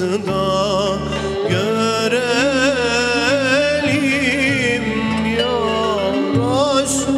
da görelim ya Resul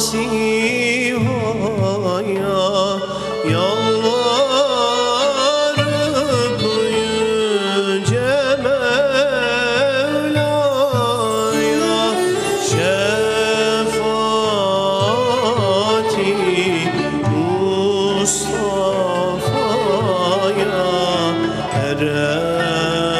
masivaya Yalvarıp yüce Mevla'ya Şefaati Mustafa'ya erelim